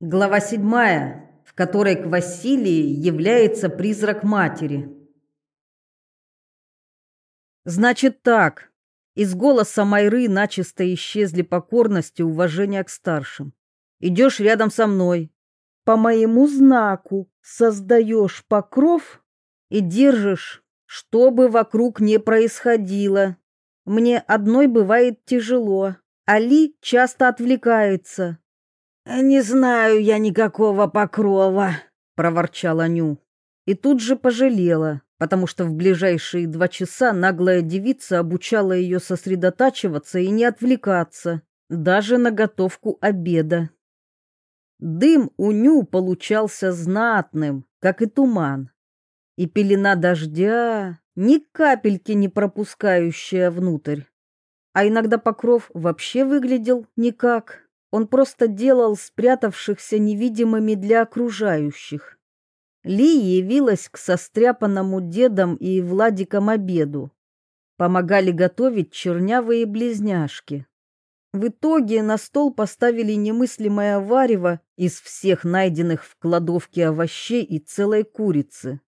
Глава седьмая, в которой к Василии является призрак матери. Значит так. Из голоса Майры начисто исчезли покорность и уважение к старшим. Идешь рядом со мной. По моему знаку создаешь покров и держишь, что бы вокруг не происходило. Мне одной бывает тяжело. Али часто отвлекается. «Не знаю я никакого покрова», — проворчала Ню. И тут же пожалела, потому что в ближайшие два часа наглая девица обучала ее сосредотачиваться и не отвлекаться, даже на готовку обеда. Дым у Ню получался знатным, как и туман. И пелена дождя, ни капельки не пропускающая внутрь. А иногда покров вообще выглядел никак. Он просто делал спрятавшихся невидимыми для окружающих. Ли явилась к состряпанному дедом и Владиком обеду. Помогали готовить чернявые близняшки. В итоге на стол поставили немыслимое варево из всех найденных в кладовке овощей и целой курицы.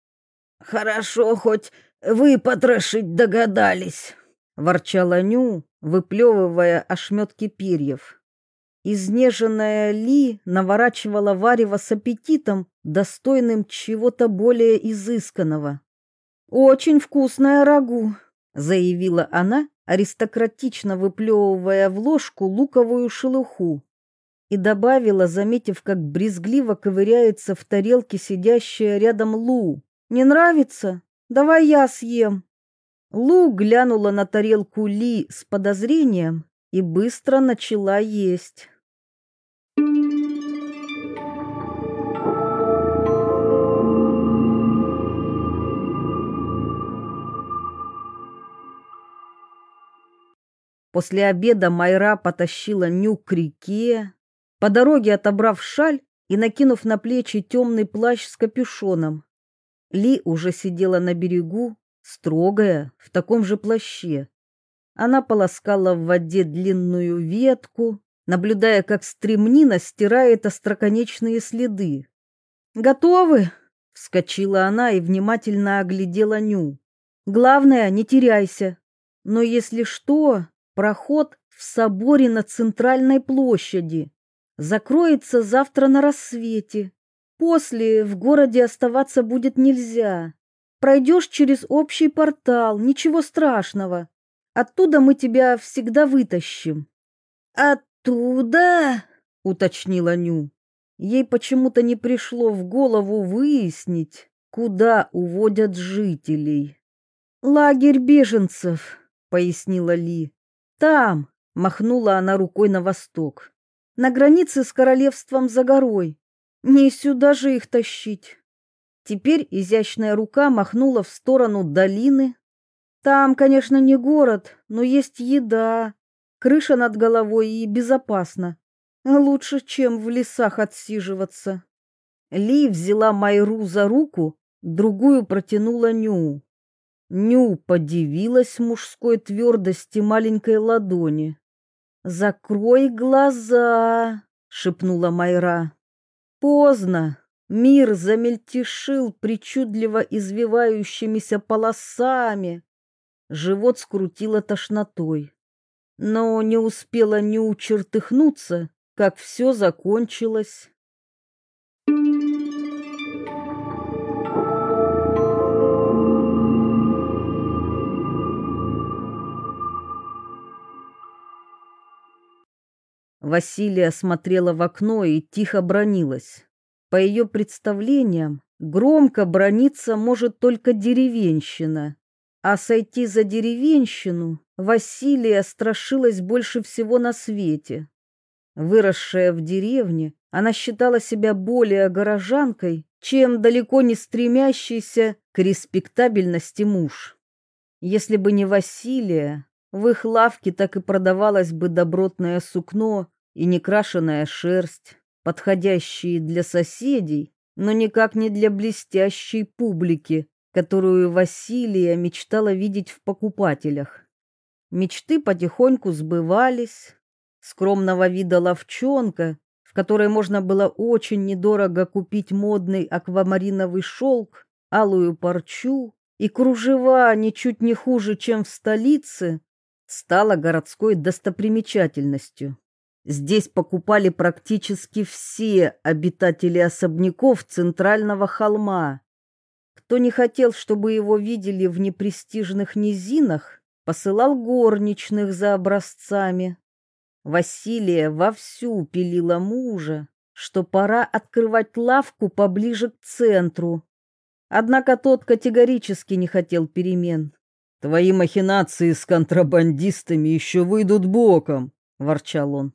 «Хорошо, хоть вы потрошить догадались», — ворчала Ню, выплевывая ошметки перьев. Изнеженная Ли наворачивала варево с аппетитом, достойным чего-то более изысканного. «Очень вкусная рагу», — заявила она, аристократично выплевывая в ложку луковую шелуху. И добавила, заметив, как брезгливо ковыряется в тарелке сидящая рядом Лу. «Не нравится? Давай я съем». Лу глянула на тарелку Ли с подозрением и быстро начала есть. После обеда Майра потащила Ню к реке, по дороге отобрав шаль и накинув на плечи темный плащ с капюшоном. Ли уже сидела на берегу, строгая, в таком же плаще. Она полоскала в воде длинную ветку, наблюдая, как стремнина стирает остроконечные следы. «Готовы?» — вскочила она и внимательно оглядела Ню. «Главное, не теряйся. Но если что, Проход в соборе на центральной площади. Закроется завтра на рассвете. После в городе оставаться будет нельзя. Пройдешь через общий портал, ничего страшного. Оттуда мы тебя всегда вытащим. Оттуда? уточнила Ню. Ей почему-то не пришло в голову выяснить, куда уводят жителей. Лагерь беженцев, пояснила Ли. Там, махнула она рукой на восток, на границе с королевством за горой. Не сюда же их тащить. Теперь изящная рука махнула в сторону долины. Там, конечно, не город, но есть еда, крыша над головой и безопасно. Лучше, чем в лесах отсиживаться. Ли взяла Майру за руку, другую протянула Ню. Ню подивилась мужской твердости маленькой ладони. «Закрой глаза!» — шепнула Майра. Поздно. Мир замельтешил причудливо извивающимися полосами. Живот скрутило тошнотой. Но не успела Ню чертыхнуться, как все закончилось. Василия смотрела в окно и тихо бронилась. По ее представлениям, громко брониться может только деревенщина. А сойти за деревенщину Василия страшилась больше всего на свете. Выросшая в деревне, она считала себя более горожанкой, чем далеко не стремящийся к респектабельности муж. Если бы не Василия, в их лавке так и продавалось бы добротное сукно и некрашенная шерсть, подходящие для соседей, но никак не для блестящей публики, которую Василия мечтала видеть в покупателях. Мечты потихоньку сбывались. Скромного вида ловчонка, в которой можно было очень недорого купить модный аквамариновый шелк, алую парчу и кружева ничуть не хуже, чем в столице, стала городской достопримечательностью. Здесь покупали практически все обитатели особняков центрального холма. Кто не хотел, чтобы его видели в непрестижных низинах, посылал горничных за образцами. Василия вовсю пилила мужа, что пора открывать лавку поближе к центру. Однако тот категорически не хотел перемен. «Твои махинации с контрабандистами еще выйдут боком», — ворчал он.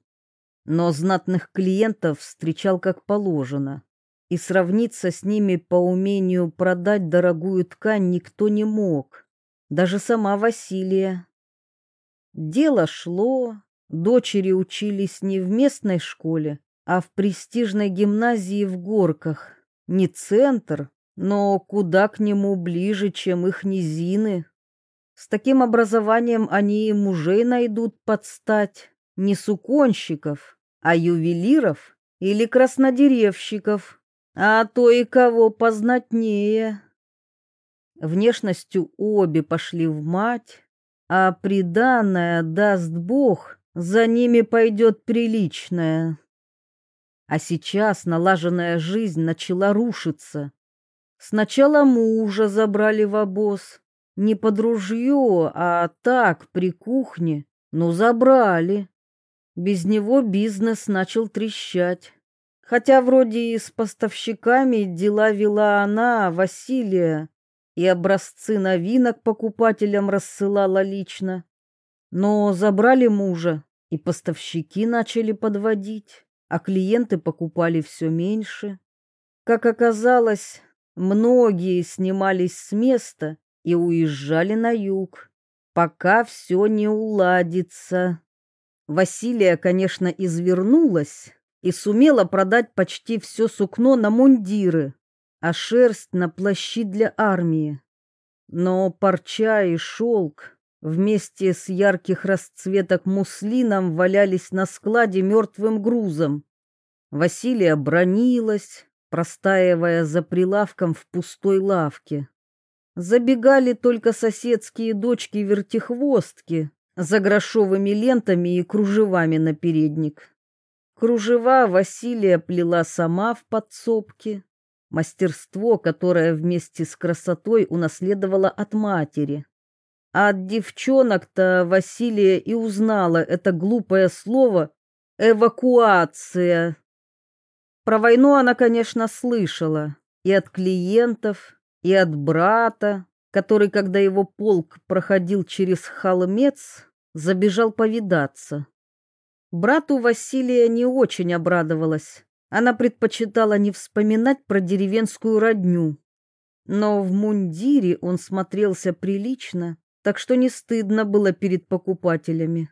Но знатных клиентов встречал как положено, и сравниться с ними по умению продать дорогую ткань никто не мог, даже сама Василия. Дело шло, Дочери учились не в местной школе, а в престижной гимназии в Горках. Не центр, но куда к нему ближе, чем их низины. С таким образованием они и мужей найдут под стать не суконщиков, а ювелиров или краснодеревщиков, а то и кого познатнее. Внешностью обе пошли в мать, а приданное даст Бог за ними пойдет приличное. А сейчас налаженная жизнь начала рушиться. Сначала мужа забрали в обоз, не под ружье, а так, при кухне, но забрали. Без него бизнес начал трещать. Хотя вроде и с поставщиками дела вела она, Василия, и образцы новинок покупателям рассылала лично. Но забрали мужа, и поставщики начали подводить, а клиенты покупали все меньше. Как оказалось, многие снимались с места и уезжали на юг, пока все не уладится. Василия, конечно, извернулась и сумела продать почти все сукно на мундиры, а шерсть на плащи для армии. Но парча и шелк вместе с ярких расцветок муслином валялись на складе мертвым грузом. Василия бронилась, простаивая за прилавком в пустой лавке. Забегали только соседские дочки-вертихвостки за грошовыми лентами и кружевами на передник. Кружева Василия плела сама в подсобке, мастерство, которое вместе с красотой унаследовала от матери. А от девчонок-то Василия и узнала это глупое слово «эвакуация». Про войну она, конечно, слышала и от клиентов, и от брата, который, когда его полк проходил через холмец, забежал повидаться. Брату Василия не очень обрадовалась. Она предпочитала не вспоминать про деревенскую родню. Но в мундире он смотрелся прилично так что не стыдно было перед покупателями.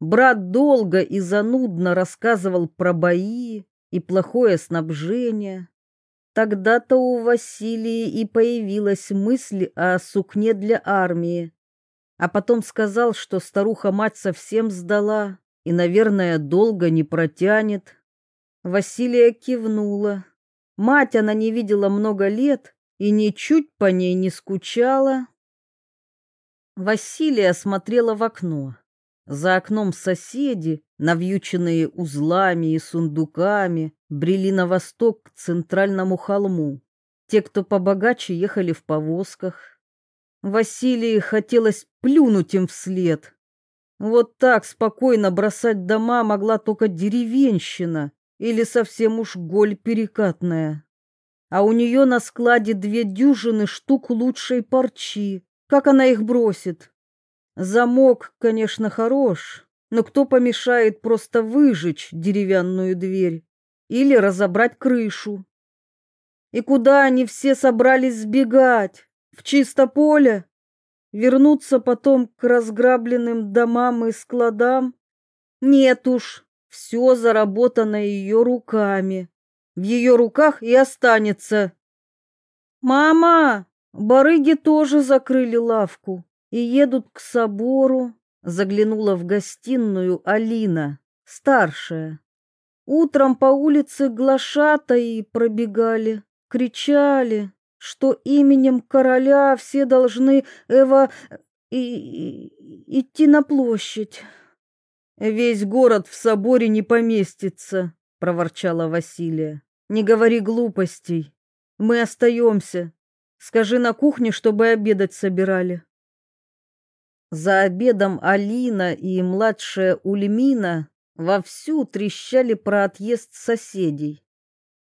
Брат долго и занудно рассказывал про бои и плохое снабжение. Тогда-то у Василии и появилась мысль о сукне для армии. А потом сказал, что старуха-мать совсем сдала и, наверное, долго не протянет. Василия кивнула. Мать она не видела много лет и ничуть по ней не скучала. Василия смотрела в окно. За окном соседи, навьюченные узлами и сундуками, брели на восток к центральному холму. Те, кто побогаче, ехали в повозках. Василии хотелось плюнуть им вслед. Вот так спокойно бросать дома могла только деревенщина или совсем уж голь перекатная. А у нее на складе две дюжины штук лучшей парчи, как она их бросит? Замок, конечно, хорош, но кто помешает просто выжечь деревянную дверь или разобрать крышу? И куда они все собрались сбегать? В чисто поле? Вернуться потом к разграбленным домам и складам? Нет уж, все заработано ее руками. В ее руках и останется. «Мама!» Барыги тоже закрыли лавку и едут к собору. Заглянула в гостиную Алина, старшая. Утром по улице глашатаи пробегали, кричали, что именем короля все должны Эва и, и, идти на площадь. Весь город в соборе не поместится, проворчала Василия. Не говори глупостей. Мы остаемся. Скажи на кухне, чтобы обедать собирали. За обедом Алина и младшая Ульмина вовсю трещали про отъезд соседей.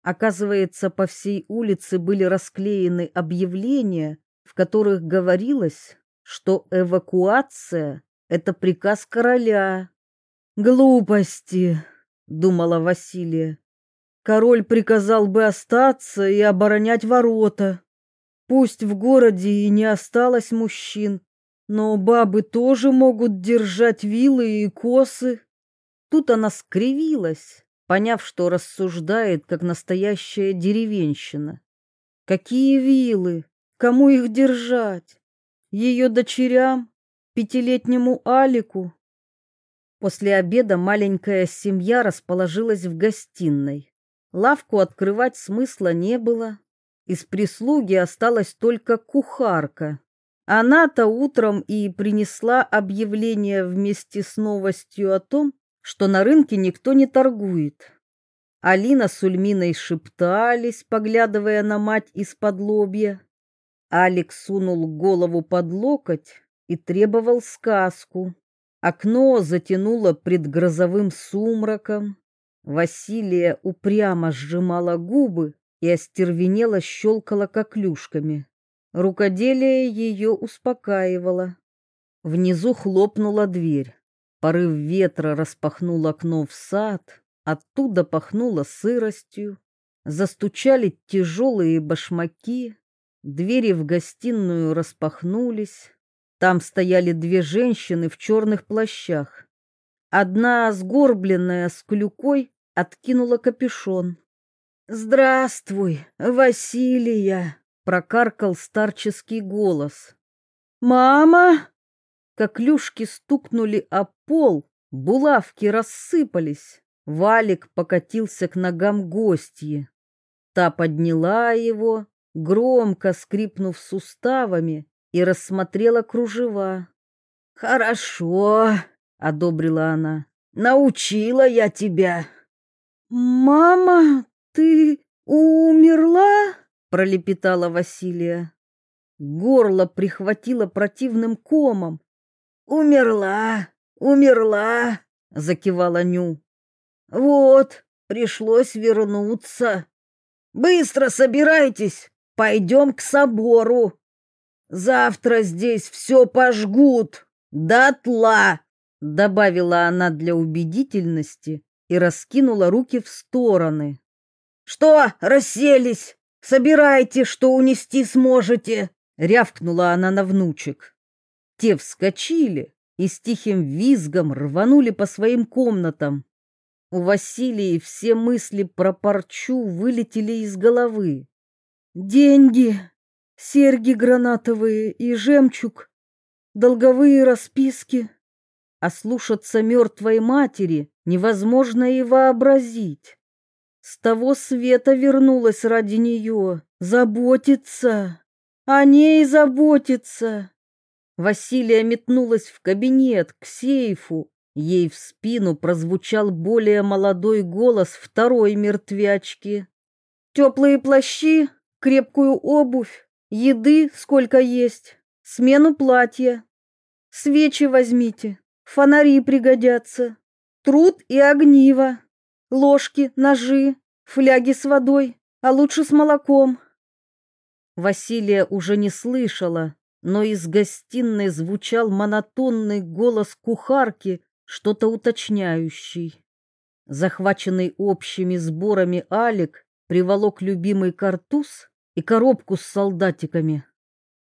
Оказывается, по всей улице были расклеены объявления, в которых говорилось, что эвакуация — это приказ короля. «Глупости», — думала Василия. «Король приказал бы остаться и оборонять ворота. Пусть в городе и не осталось мужчин, но бабы тоже могут держать вилы и косы». Тут она скривилась, поняв, что рассуждает, как настоящая деревенщина. Какие вилы? Кому их держать? Ее дочерям? Пятилетнему Алику? После обеда маленькая семья расположилась в гостиной. Лавку открывать смысла не было. Из прислуги осталась только кухарка. Она-то утром и принесла объявление вместе с новостью о том, что на рынке никто не торгует. Алина с Ульминой шептались, поглядывая на мать из-под лобья. Алекс сунул голову под локоть и требовал сказку. Окно затянуло предгрозовым сумраком. Василия упрямо сжимала губы и остервенело щелкала коклюшками. Рукоделие ее успокаивало. Внизу хлопнула дверь. Порыв ветра распахнул окно в сад, оттуда пахнуло сыростью. Застучали тяжелые башмаки, двери в гостиную распахнулись. Там стояли две женщины в черных плащах. Одна, сгорбленная, с клюкой, откинула капюшон. «Здравствуй, Василия!» — прокаркал старческий голос. «Мама!» Коклюшки стукнули о пол, булавки рассыпались. Валик покатился к ногам гостьи. Та подняла его, громко скрипнув суставами, и рассмотрела кружева. «Хорошо», — одобрила она, — «научила я тебя». «Мама, ты умерла?» — пролепетала Василия. Горло прихватило противным комом. «Умерла, умерла», — закивала Ню. «Вот, пришлось вернуться. Быстро собирайтесь, пойдем к собору. Завтра здесь все пожгут, дотла», — добавила она для убедительности и раскинула руки в стороны. «Что, расселись? Собирайте, что унести сможете!» — рявкнула она на внучек. Те вскочили и с тихим визгом рванули по своим комнатам. У Василии все мысли про парчу вылетели из головы. Деньги, серьги гранатовые и жемчуг, долговые расписки. А слушаться мертвой матери невозможно и вообразить. С того света вернулась ради нее, заботиться, о ней заботиться. Василия метнулась в кабинет, к сейфу. Ей в спину прозвучал более молодой голос второй мертвячки. «Теплые плащи, крепкую обувь, еды сколько есть, смену платья. Свечи возьмите, фонари пригодятся, труд и огниво, ложки, ножи, фляги с водой, а лучше с молоком». Василия уже не слышала, но из гостиной звучал монотонный голос кухарки, что-то уточняющий. Захваченный общими сборами Алик приволок любимый картуз и коробку с солдатиками.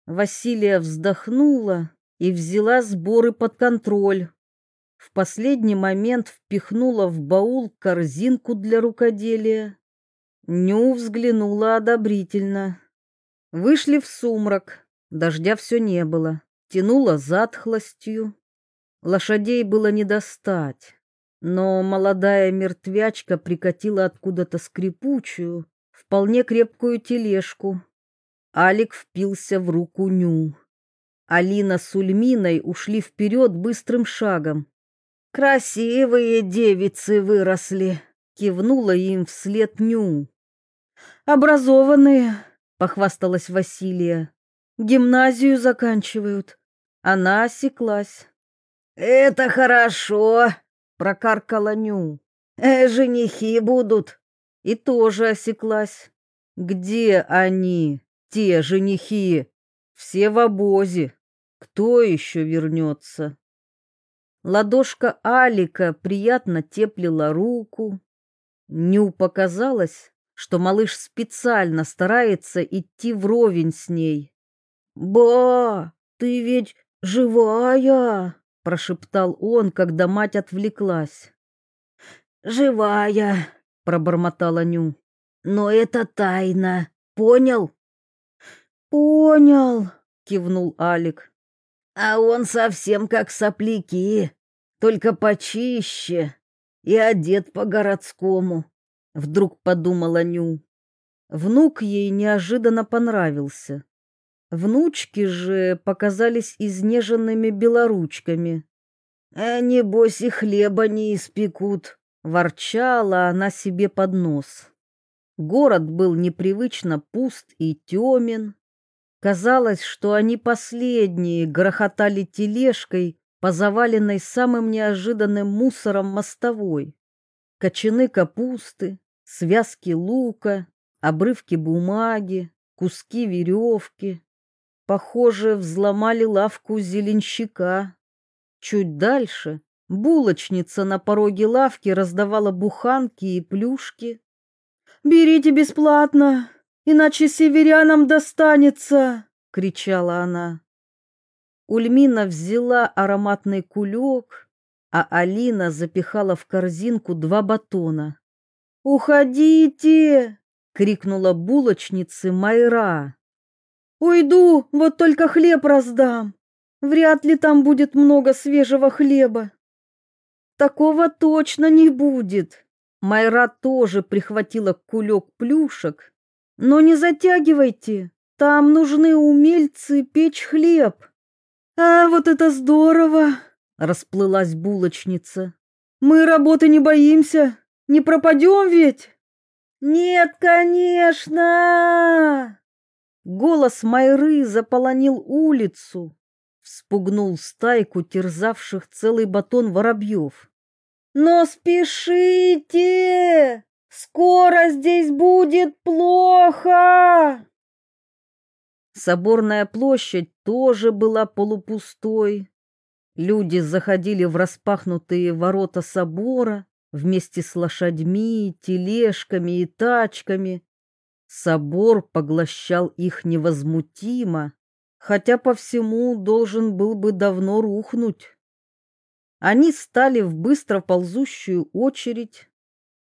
Василия вздохнула и взяла сборы под контроль. В последний момент впихнула в баул корзинку для рукоделия. Ню взглянула одобрительно. Вышли в сумрак. Дождя все не было, тянуло затхлостью. Лошадей было не достать. Но молодая мертвячка прикатила откуда-то скрипучую, вполне крепкую тележку. Алик впился в руку Ню. Алина с Ульминой ушли вперед быстрым шагом. «Красивые девицы выросли!» — кивнула им вслед Ню. «Образованные!» — похвасталась Василия. «Гимназию заканчивают». Она осеклась. «Это хорошо!» — прокаркала Ню. «Э, «Женихи будут!» И тоже осеклась. «Где они, те женихи? Все в обозе. Кто еще вернется?» Ладошка Алика приятно теплила руку. Ню показалось, что малыш специально старается идти вровень с ней. «Ба, ты ведь живая!» — прошептал он, когда мать отвлеклась. «Живая!» — пробормотала Ню. «Но это тайна, понял?» «Понял!» — кивнул Алик. «А он совсем как сопляки только почище и одет по-городскому, вдруг подумала Ню. Внук ей неожиданно понравился. Внучки же показались изнеженными белоручками. «А небось и хлеба не испекут», — ворчала она себе под нос. Город был непривычно пуст и темен. Казалось, что они последние грохотали тележкой по заваленной самым неожиданным мусором мостовой. Кочаны капусты, связки лука, обрывки бумаги, куски веревки. Похоже, взломали лавку зеленщика. Чуть дальше булочница на пороге лавки раздавала буханки и плюшки. «Берите бесплатно, иначе северянам достанется!» — кричала она. Ульмина взяла ароматный кулек, а Алина запихала в корзинку два батона. «Уходите!» — крикнула булочнице Майра. «Уйду, вот только хлеб раздам. Вряд ли там будет много свежего хлеба». «Такого точно не будет». Майра тоже прихватила кулек плюшек. «Но не затягивайте, там нужны умельцы печь хлеб». «А, вот это здорово!» — расплылась булочница. «Мы работы не боимся, не пропадем ведь?» «Нет, конечно!» Голос Майры заполонил улицу, вспугнул стайку терзавших целый батон воробьев. «Но спешите! Скоро здесь будет плохо!» Соборная площадь тоже была полупустой. Люди заходили в распахнутые ворота собора вместе с лошадьми, тележками и тачками. Собор поглощал их невозмутимо, хотя по всему должен был бы давно рухнуть. Они стали в быстро ползущую очередь.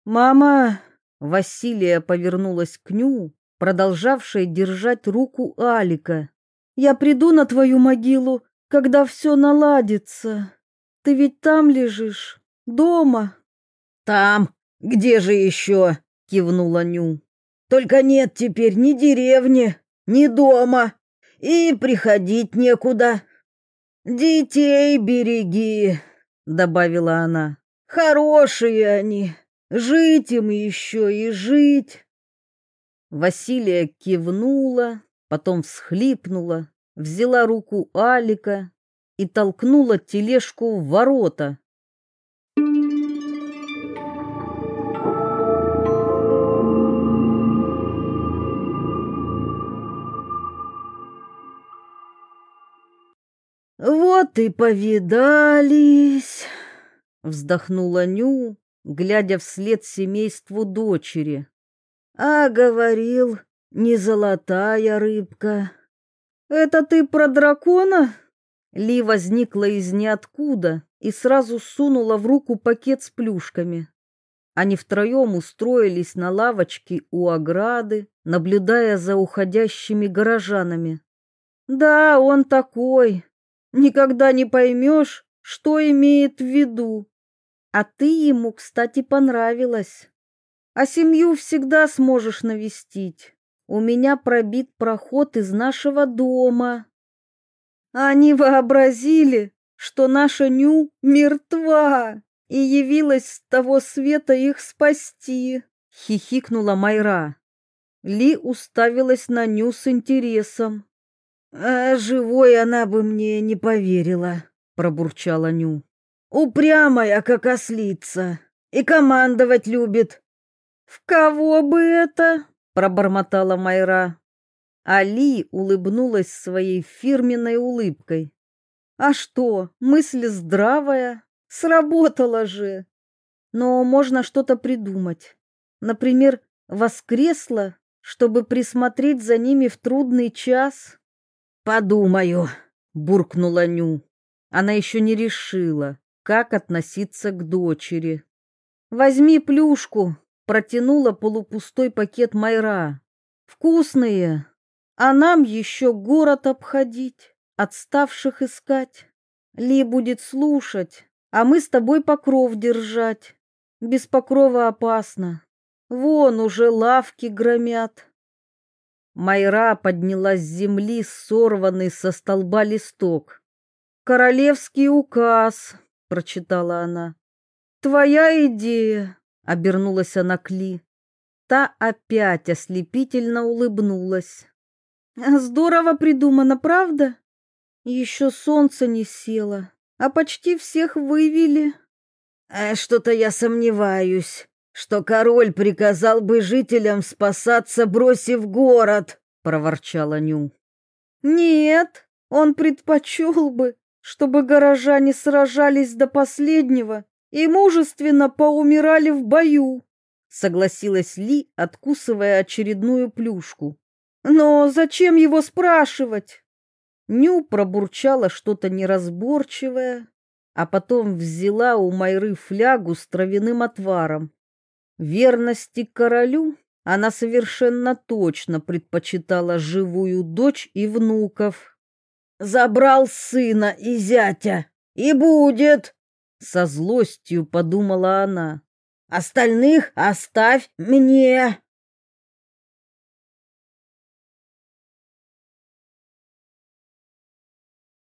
«Мама!» — Василия повернулась к Ню, продолжавшей держать руку Алика. «Я приду на твою могилу, когда все наладится. Ты ведь там лежишь, дома». «Там? Где же еще?» — кивнула Ню. «Только нет теперь ни деревни, ни дома, и приходить некуда. Детей береги», — добавила она. «Хорошие они, жить им еще и жить». Василия кивнула, потом всхлипнула, взяла руку Алика и толкнула тележку в ворота. «Вот и повидались!» — вздохнула Ню, глядя вслед семейству дочери. А говорил, не золотая рыбка. Это ты про дракона? Ли возникла из ниоткуда и сразу сунула в руку пакет с плюшками. Они втроем устроились на лавочке у ограды, наблюдая за уходящими горожанами. Да, он такой. Никогда не поймешь, что имеет в виду. А ты ему, кстати, понравилась. А семью всегда сможешь навестить. У меня пробит проход из нашего дома. Они вообразили, что наша Ню мертва и явилась с того света их спасти, хихикнула Майра. Ли уставилась на Ню с интересом. А живой она бы мне не поверила, пробурчала Ню. Упрямая, как ослица, и командовать любит. В кого бы это? пробормотала Майра. Али улыбнулась своей фирменной улыбкой. А что, мысль здравая, сработала же. Но можно что-то придумать. Например, воскресла, чтобы присмотреть за ними в трудный час. Подумаю, буркнула Ню. Она еще не решила, как относиться к дочери. Возьми плюшку, протянула полупустой пакет Майра. Вкусные. А нам еще город обходить, отставших искать. Ли будет слушать, а мы с тобой покров держать. Без покрова опасно. Вон уже лавки громят. Майра подняла с земли сорванный со столба листок. «Королевский указ», — прочитала она. «Твоя идея», — обернулась она к Ли. Та опять ослепительно улыбнулась. Здорово придумано, правда? Еще солнце не село, а почти всех вывели. А что-то я сомневаюсь, что король приказал бы жителям спасаться, бросив город, проворчала Ню. Нет, он предпочел бы, чтобы горожане сражались до последнего и мужественно поумирали в бою, согласилась Ли, откусывая очередную плюшку. Но зачем его спрашивать? Ню пробурчала что-то неразборчивое, а потом взяла у Майры флягу с травяным отваром. Верности королю она совершенно точно предпочитала живую дочь и внуков. Забрал сына и зятя, и будет, со злостью подумала она. Остальных оставь мне.